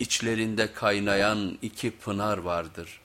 içlerinde kaynayan iki pınar vardır.